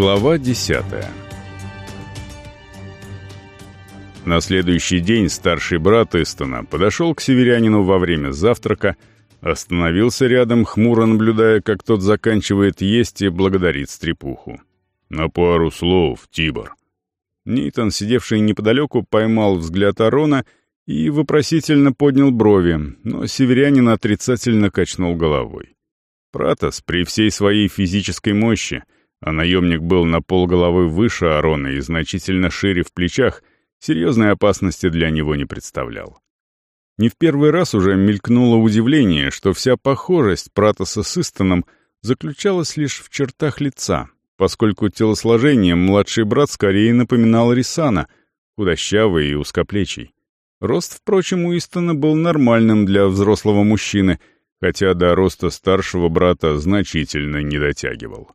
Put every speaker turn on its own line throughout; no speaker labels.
Глава десятая На следующий день старший брат Истона подошел к северянину во время завтрака, остановился рядом, хмуро наблюдая, как тот заканчивает есть и благодарит стрепуху. «На пару слов, Тибор». Нейтан, сидевший неподалеку, поймал взгляд Арона и вопросительно поднял брови, но северянин отрицательно качнул головой. Пратос при всей своей физической мощи — а наемник был на полголовы выше Арона и значительно шире в плечах, серьезной опасности для него не представлял. Не в первый раз уже мелькнуло удивление, что вся похожесть Пратоса с Истоном заключалась лишь в чертах лица, поскольку телосложением младший брат скорее напоминал Рисана, худощавый и узкоплечий. Рост, впрочем, у Истона был нормальным для взрослого мужчины, хотя до роста старшего брата значительно не дотягивал.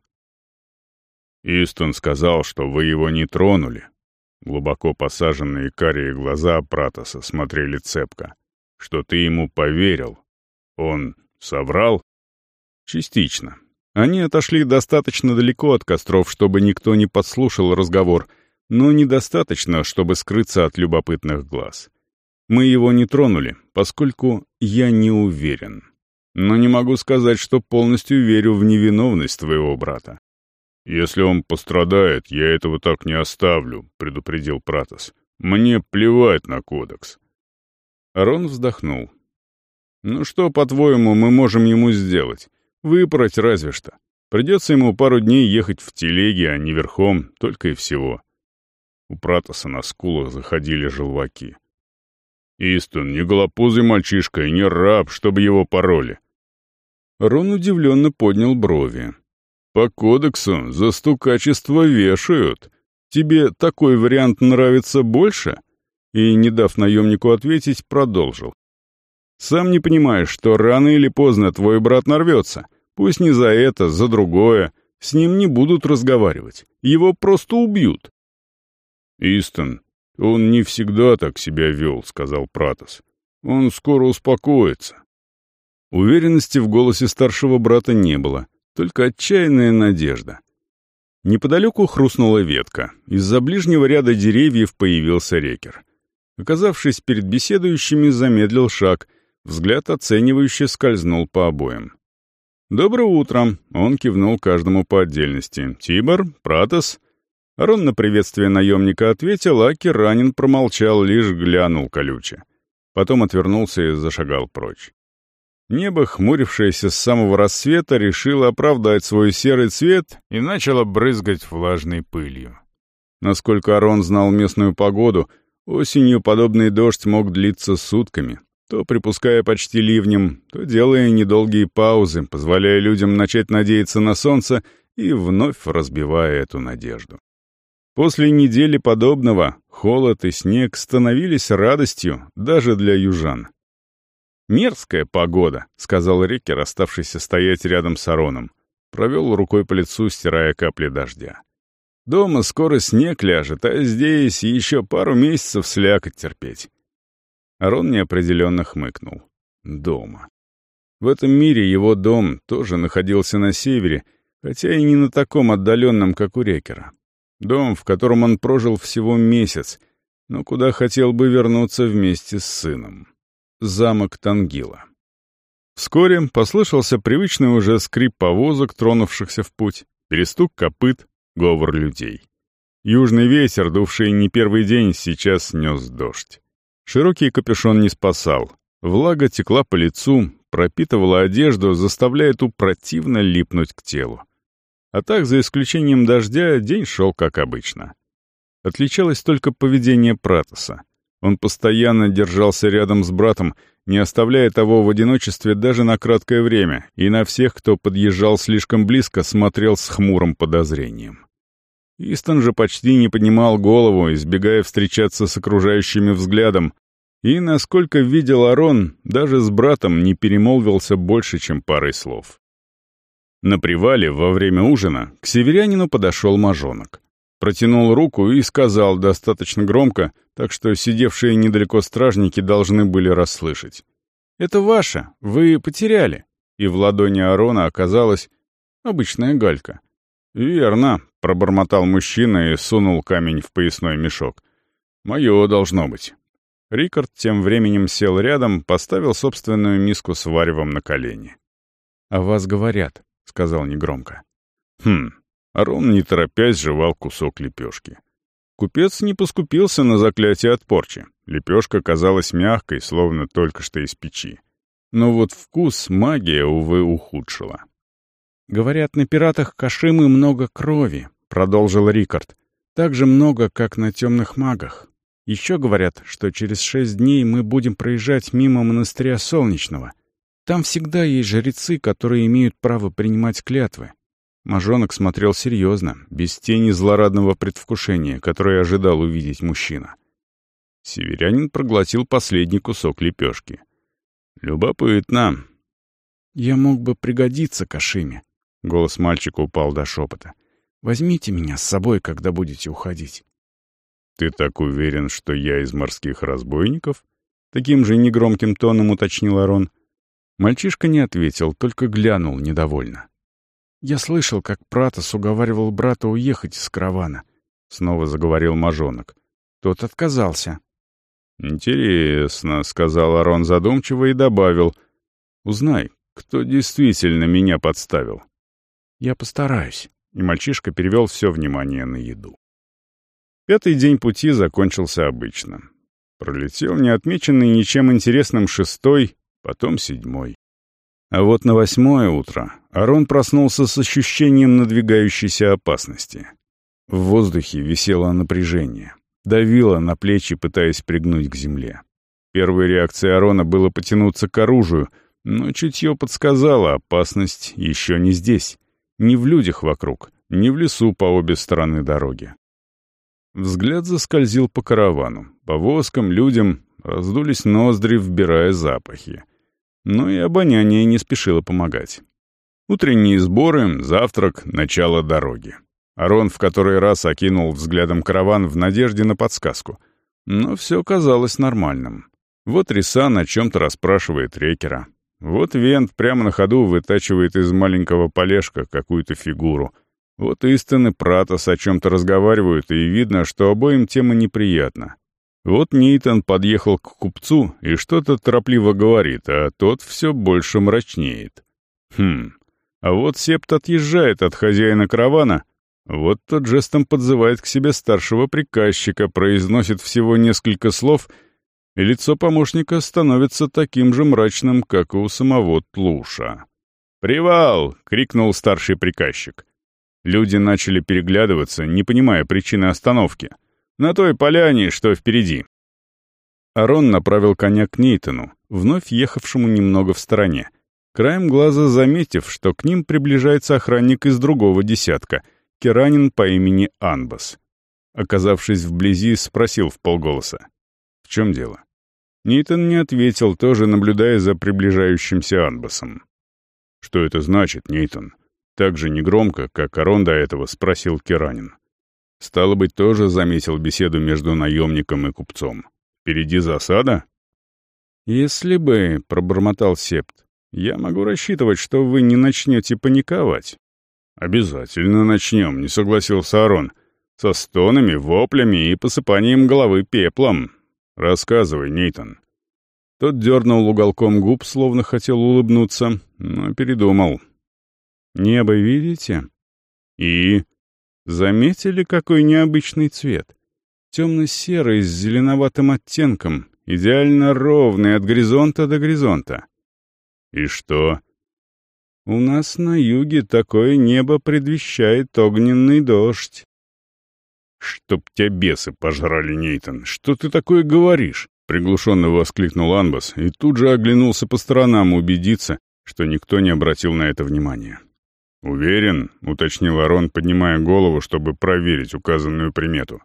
Истон сказал, что вы его не тронули. Глубоко посаженные карие глаза Пратоса смотрели цепко. Что ты ему поверил. Он соврал? Частично. Они отошли достаточно далеко от костров, чтобы никто не подслушал разговор, но недостаточно, чтобы скрыться от любопытных глаз. Мы его не тронули, поскольку я не уверен. Но не могу сказать, что полностью верю в невиновность твоего брата. «Если он пострадает, я этого так не оставлю», — предупредил Пратос. «Мне плевать на кодекс». Арон вздохнул. «Ну что, по-твоему, мы можем ему сделать? Выпороть разве что. Придется ему пару дней ехать в телеге, а не верхом, только и всего». У Пратоса на скулах заходили желваки. «Истон, не голопузый мальчишка и не раб, чтобы его пороли». Рон удивленно поднял брови. По кодексу за стукачество вешают. Тебе такой вариант нравится больше?» И, не дав наемнику ответить, продолжил. «Сам не понимаешь, что рано или поздно твой брат нарвется. Пусть не за это, за другое. С ним не будут разговаривать. Его просто убьют». «Истон, он не всегда так себя вел», — сказал Пратос. «Он скоро успокоится». Уверенности в голосе старшего брата не было только отчаянная надежда. Неподалеку хрустнула ветка. Из-за ближнего ряда деревьев появился рекер. Оказавшись перед беседующими, замедлил шаг, взгляд оценивающе скользнул по обоим. «Доброе утро!» — он кивнул каждому по отдельности. «Тибор? Пратос?» Арон на приветствие наемника ответил, а Керанин промолчал, лишь глянул колюче. Потом отвернулся и зашагал прочь. Небо, хмурившееся с самого рассвета, решило оправдать свой серый цвет и начало брызгать влажной пылью. Насколько Арон знал местную погоду, осенью подобный дождь мог длиться сутками, то припуская почти ливнем, то делая недолгие паузы, позволяя людям начать надеяться на солнце и вновь разбивая эту надежду. После недели подобного холод и снег становились радостью даже для южан. «Мерзкая погода», — сказал Рикер, оставшийся стоять рядом с Ароном. Провел рукой по лицу, стирая капли дождя. «Дома скоро снег ляжет, а здесь еще пару месяцев слякоть терпеть». Арон неопределенно хмыкнул. «Дома». В этом мире его дом тоже находился на севере, хотя и не на таком отдаленном, как у Рекера. Дом, в котором он прожил всего месяц, но куда хотел бы вернуться вместе с сыном замок Тангила. Вскоре послышался привычный уже скрип повозок, тронувшихся в путь, перестук копыт, говор людей. Южный ветер, дувший не первый день, сейчас снес дождь. Широкий капюшон не спасал. Влага текла по лицу, пропитывала одежду, заставляя ту противно липнуть к телу. А так, за исключением дождя, день шел как обычно. Отличалось только поведение Пратоса. Он постоянно держался рядом с братом, не оставляя того в одиночестве даже на краткое время, и на всех, кто подъезжал слишком близко, смотрел с хмурым подозрением. Истон же почти не поднимал голову, избегая встречаться с окружающими взглядом, и, насколько видел Арон, даже с братом не перемолвился больше, чем парой слов. На привале во время ужина к северянину подошел мажонок. Протянул руку и сказал достаточно громко, так что сидевшие недалеко стражники должны были расслышать. «Это ваше, вы потеряли». И в ладони Арона оказалась обычная галька. «Верно», — пробормотал мужчина и сунул камень в поясной мешок. «Мое должно быть». Рикард тем временем сел рядом, поставил собственную миску с варевом на колени.
«О вас говорят», — сказал негромко.
«Хм». Арон, не торопясь, жевал кусок лепешки. Купец не поскупился на заклятие от порчи. Лепешка казалась мягкой, словно только что из печи. Но вот вкус магия, увы, ухудшила.
«Говорят, на пиратах Кашимы много крови», — продолжил Рикард. «Так же много, как на темных магах. Еще говорят, что через шесть дней мы будем проезжать мимо монастыря Солнечного. Там всегда есть жрецы, которые имеют право принимать клятвы». Мажонок смотрел серьезно, без тени злорадного предвкушения, которое ожидал увидеть мужчина.
Северянин проглотил последний кусок лепешки. «Любопытно».
«Я мог бы пригодиться Кашиме», Голос мальчика упал до шепота. «Возьмите меня с собой, когда будете уходить».
«Ты так уверен, что я из морских разбойников?» Таким же негромким тоном уточнил Арон. Мальчишка не ответил, только глянул недовольно.
«Я слышал, как Пратос уговаривал брата уехать из каравана», — снова заговорил мажонок. Тот отказался.
«Интересно», — сказал Арон задумчиво и добавил. «Узнай, кто действительно меня подставил».
«Я постараюсь»,
и мальчишка перевел все внимание на еду. Пятый день пути закончился обычно. Пролетел неотмеченный ничем интересным шестой, потом седьмой. А вот на восьмое утро Арон проснулся с ощущением надвигающейся опасности. В воздухе висело напряжение, давило на плечи, пытаясь пригнуть к земле. Первой реакцией Арона было потянуться к оружию, но чутье подсказало, опасность еще не здесь. Ни в людях вокруг, ни в лесу по обе стороны дороги. Взгляд заскользил по каравану. Повозкам, людям раздулись ноздри, вбирая запахи. Но и обоняние не спешило помогать. Утренние сборы, завтрак, начало дороги. Арон в который раз окинул взглядом караван в надежде на подсказку. Но все казалось нормальным. Вот Рисан о чем-то расспрашивает Рекера. Вот Вент прямо на ходу вытачивает из маленького полежка какую-то фигуру. Вот Истон и Пратос о чем-то разговаривают, и видно, что обоим тема неприятна. Вот Нейтан подъехал к купцу и что-то торопливо говорит, а тот все больше мрачнеет. Хм, а вот Септ отъезжает от хозяина каравана, вот тот жестом подзывает к себе старшего приказчика, произносит всего несколько слов — и лицо помощника становится таким же мрачным, как и у самого Тлуша. «Привал!» — крикнул старший приказчик. Люди начали переглядываться, не понимая причины остановки. «На той поляне, что впереди». Арон направил коня к Нейтану, вновь ехавшему немного в стороне, краем глаза заметив, что к ним приближается охранник из другого десятка, керанин по имени Анбас. Оказавшись вблизи, спросил в полголоса. «В чем дело?» Нейтан не ответил, тоже наблюдая за приближающимся Анбасом. «Что это значит, Нейтан?» Так же негромко, как Арон до этого спросил Керанин. Стало быть, тоже заметил беседу между наемником и купцом. «Впереди засада?» «Если бы», — пробормотал Септ, — «я могу рассчитывать, что вы не начнете паниковать». «Обязательно начнем», — не согласился Арон. «Со стонами, воплями и посыпанием головы пеплом. «Рассказывай, Нейтан». Тот дернул уголком губ, словно хотел улыбнуться, но передумал. «Небо видите?» «И?» «Заметили, какой необычный цвет? Темно-серый с зеленоватым оттенком, идеально ровный от горизонта до горизонта». «И что?» «У нас на юге такое небо предвещает огненный дождь». «Чтоб тебя бесы пожрали, Нейтан! Что ты такое говоришь?» Приглушенно воскликнул Анбас и тут же оглянулся по сторонам убедиться, что никто не обратил на это внимания. «Уверен?» — уточнил Арон, поднимая голову, чтобы проверить указанную примету.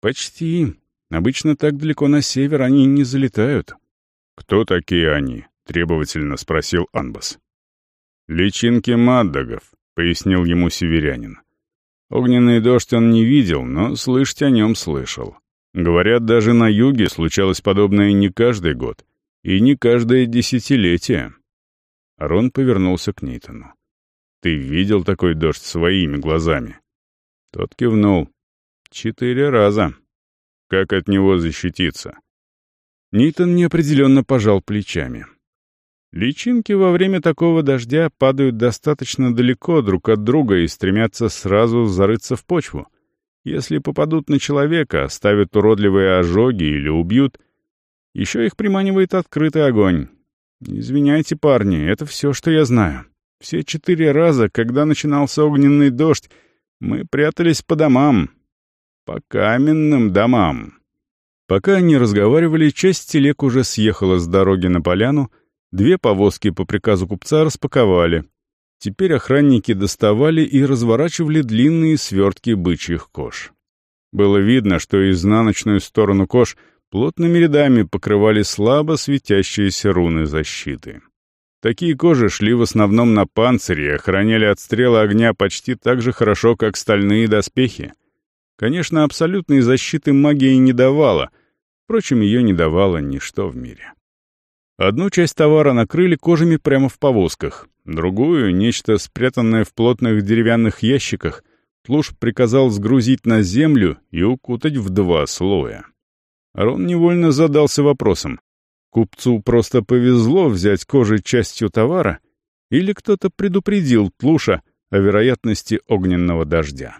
«Почти. Обычно так далеко на север они не залетают». «Кто такие они?» — требовательно спросил Анбас. «Личинки Маддагов», — пояснил ему северянин. Огненный дождь он не видел, но слышать о нем слышал. Говорят, даже на юге случалось подобное не каждый год и не каждое десятилетие. Арон повернулся к Нейтану. Ты видел такой дождь своими глазами?» Тот кивнул. «Четыре раза. Как от него защититься?» Нитон неопределенно пожал плечами. Личинки во время такого дождя падают достаточно далеко друг от друга и стремятся сразу зарыться в почву. Если попадут на человека, оставят уродливые ожоги или убьют, еще их приманивает открытый огонь. Извиняйте, парни, это все, что я знаю. Все четыре раза, когда начинался огненный дождь, мы прятались по домам. По каменным домам. Пока они разговаривали, часть телег уже съехала с дороги на поляну, две повозки по приказу купца распаковали. Теперь охранники доставали и разворачивали длинные свертки бычьих кож. Было видно, что изнаночную сторону кож плотными рядами покрывали слабо светящиеся руны защиты. Такие кожи шли в основном на панцире и охраняли от стрела огня почти так же хорошо, как стальные доспехи. Конечно, абсолютной защиты магии не давала, впрочем, ее не давало ничто в мире. Одну часть товара накрыли кожами прямо в повозках, другую, нечто спрятанное в плотных деревянных ящиках, Тлуш приказал сгрузить на землю и укутать в два слоя. Рон невольно задался вопросом. Купцу просто повезло взять кожи частью товара, или кто-то предупредил Тлуша о вероятности огненного дождя.